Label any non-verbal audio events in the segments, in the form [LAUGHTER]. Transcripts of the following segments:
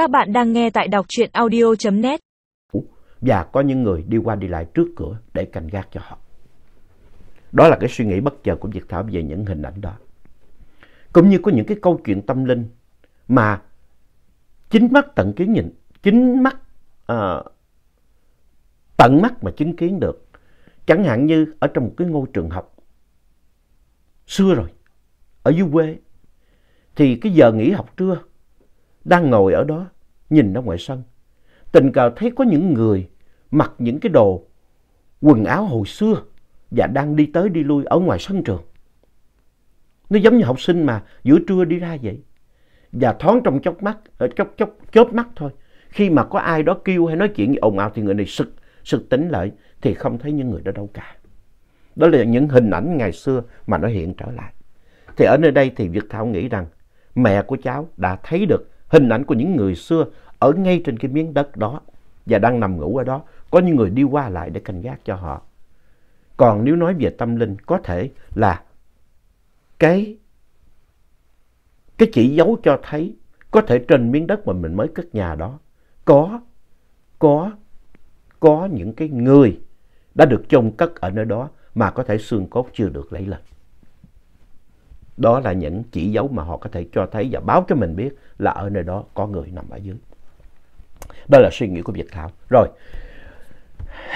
Các bạn đang nghe tại đọc truyện audio.net. Và có những người đi qua đi lại trước cửa để canh gác cho họ. Đó là cái suy nghĩ bất chợt của Việt Thảo về những hình ảnh đó. Cũng như có những cái câu chuyện tâm linh mà chính mắt tận kiến nhìn, chính mắt à, tận mắt mà chứng kiến được. Chẳng hạn như ở trong một cái ngôi trường học xưa rồi, ở dưới quê, thì cái giờ nghỉ học trưa, đang ngồi ở đó, nhìn ra ngoài sân. Tình cờ thấy có những người mặc những cái đồ quần áo hồi xưa và đang đi tới đi lui ở ngoài sân trường. Nó giống như học sinh mà giữa trưa đi ra vậy. Và thoáng trong chốc mắt, ở chốc chốc chớp mắt thôi. Khi mà có ai đó kêu hay nói chuyện ồn ào thì người này sực, sực tỉnh lại thì không thấy những người đó đâu cả. Đó là những hình ảnh ngày xưa mà nó hiện trở lại. Thì ở nơi đây thì Việt Thảo nghĩ rằng mẹ của cháu đã thấy được hình ảnh của những người xưa ở ngay trên cái miếng đất đó và đang nằm ngủ ở đó. Có những người đi qua lại để canh gác cho họ. Còn nếu nói về tâm linh có thể là cái, cái chỉ dấu cho thấy có thể trên miếng đất mà mình mới cất nhà đó có, có, có những cái người đã được chôn cất ở nơi đó mà có thể xương cốt chưa được lấy lên. Đó là những chỉ dấu mà họ có thể cho thấy và báo cho mình biết là ở nơi đó có người nằm ở dưới. Đó là suy nghĩ của Việt Thảo. Rồi,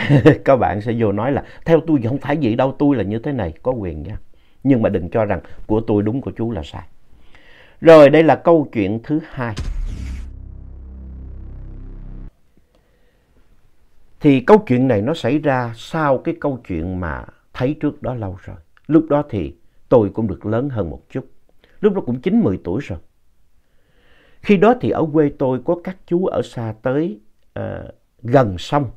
[LAUGHS] các bạn sẽ vô nói là theo tôi không phải vậy đâu, tôi là như thế này, có quyền nha. Nhưng mà đừng cho rằng của tôi đúng của chú là sai. Rồi, đây là câu chuyện thứ hai. Thì câu chuyện này nó xảy ra sau cái câu chuyện mà thấy trước đó lâu rồi. Lúc đó thì tôi cũng được lớn hơn một chút. Lúc đó cũng 9-10 tuổi rồi. Khi đó thì ở quê tôi có các chú ở xa tới uh, gần sông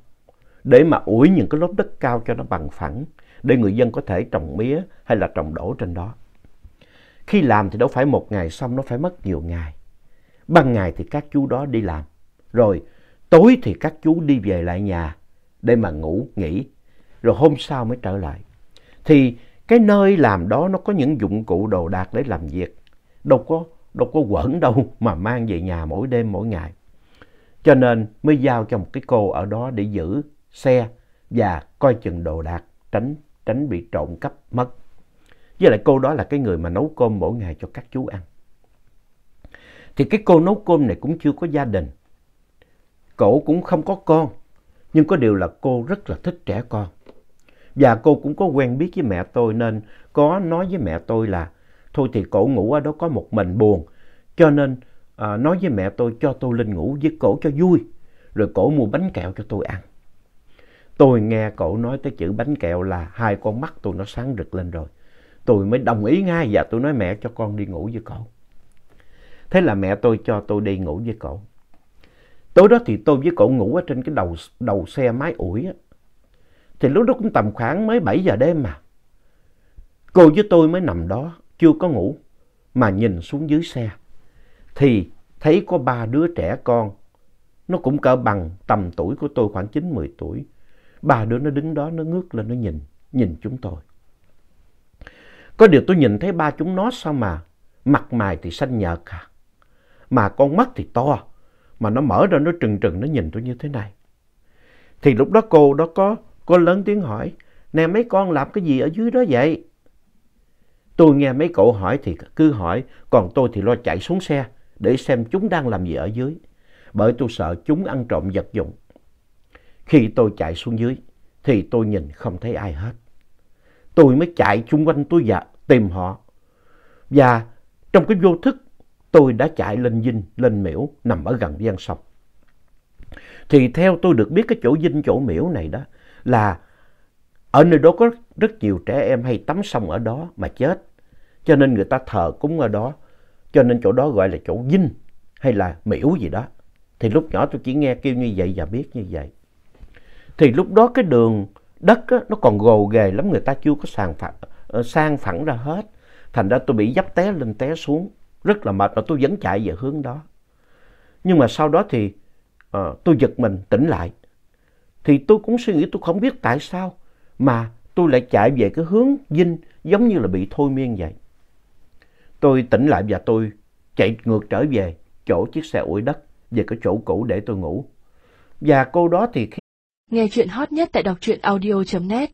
để mà ủi những cái lốp đất cao cho nó bằng phẳng để người dân có thể trồng mía hay là trồng đổ trên đó. Khi làm thì đâu phải một ngày xong, nó phải mất nhiều ngày. Ban ngày thì các chú đó đi làm, rồi tối thì các chú đi về lại nhà để mà ngủ, nghỉ, rồi hôm sau mới trở lại. Thì cái nơi làm đó nó có những dụng cụ đồ đạc để làm việc, đâu có, đâu có quẩn đâu mà mang về nhà mỗi đêm mỗi ngày. Cho nên mới giao cho một cái cô ở đó để giữ xe và coi chừng đồ đạc, tránh, tránh bị trộm cắp mất. Với lại cô đó là cái người mà nấu cơm mỗi ngày cho các chú ăn. Thì cái cô nấu cơm này cũng chưa có gia đình. Cổ cũng không có con. Nhưng có điều là cô rất là thích trẻ con. Và cô cũng có quen biết với mẹ tôi nên có nói với mẹ tôi là thôi thì cổ ngủ ở đó có một mình buồn. Cho nên à, nói với mẹ tôi cho tôi lên ngủ với cổ cho vui. Rồi cổ mua bánh kẹo cho tôi ăn. Tôi nghe cổ nói tới chữ bánh kẹo là hai con mắt tôi nó sáng rực lên rồi. Tôi mới đồng ý ngay và tôi nói mẹ cho con đi ngủ với cổ. Thế là mẹ tôi cho tôi đi ngủ với cổ. Tối đó thì tôi với cổ ngủ ở trên cái đầu, đầu xe máy ủi á. Thì lúc đó cũng tầm khoảng mới 7 giờ đêm mà. Cô với tôi mới nằm đó, chưa có ngủ, mà nhìn xuống dưới xe. Thì thấy có ba đứa trẻ con, nó cũng cỡ bằng tầm tuổi của tôi khoảng 9-10 tuổi. Ba đứa nó đứng đó, nó ngước lên, nó nhìn, nhìn chúng tôi. Có điều tôi nhìn thấy ba chúng nó sao mà mặt mày thì xanh nhợt à. Mà con mắt thì to, mà nó mở ra nó trừng trừng nó nhìn tôi như thế này. Thì lúc đó cô đó có, Cô lớn tiếng hỏi, nè mấy con làm cái gì ở dưới đó vậy? Tôi nghe mấy cậu hỏi thì cứ hỏi, còn tôi thì lo chạy xuống xe để xem chúng đang làm gì ở dưới. Bởi tôi sợ chúng ăn trộm vật dụng. Khi tôi chạy xuống dưới thì tôi nhìn không thấy ai hết. Tôi mới chạy chung quanh tôi và tìm họ. Và trong cái vô thức tôi đã chạy lên dinh, lên miễu nằm ở gần gian sông. Thì theo tôi được biết cái chỗ dinh, chỗ miễu này đó là ở nơi đó có rất nhiều trẻ em hay tắm sông ở đó mà chết. Cho nên người ta thờ cúng ở đó. Cho nên chỗ đó gọi là chỗ dinh hay là miễu gì đó. Thì lúc nhỏ tôi chỉ nghe kêu như vậy và biết như vậy. Thì lúc đó cái đường đất á, nó còn gồ ghề lắm người ta chưa có sàn phẳng, ờ, sang phẳng ra hết. Thành ra tôi bị dấp té lên té xuống. Rất là mệt và tôi vẫn chạy về hướng đó. Nhưng mà sau đó thì uh, tôi giật mình tỉnh lại. Thì tôi cũng suy nghĩ tôi không biết tại sao mà tôi lại chạy về cái hướng dinh giống như là bị thôi miên vậy. Tôi tỉnh lại và tôi chạy ngược trở về chỗ chiếc xe ủi đất về cái chỗ cũ để tôi ngủ. Và cô đó thì Nghe chuyện hot nhất tại đọc truyện audio.net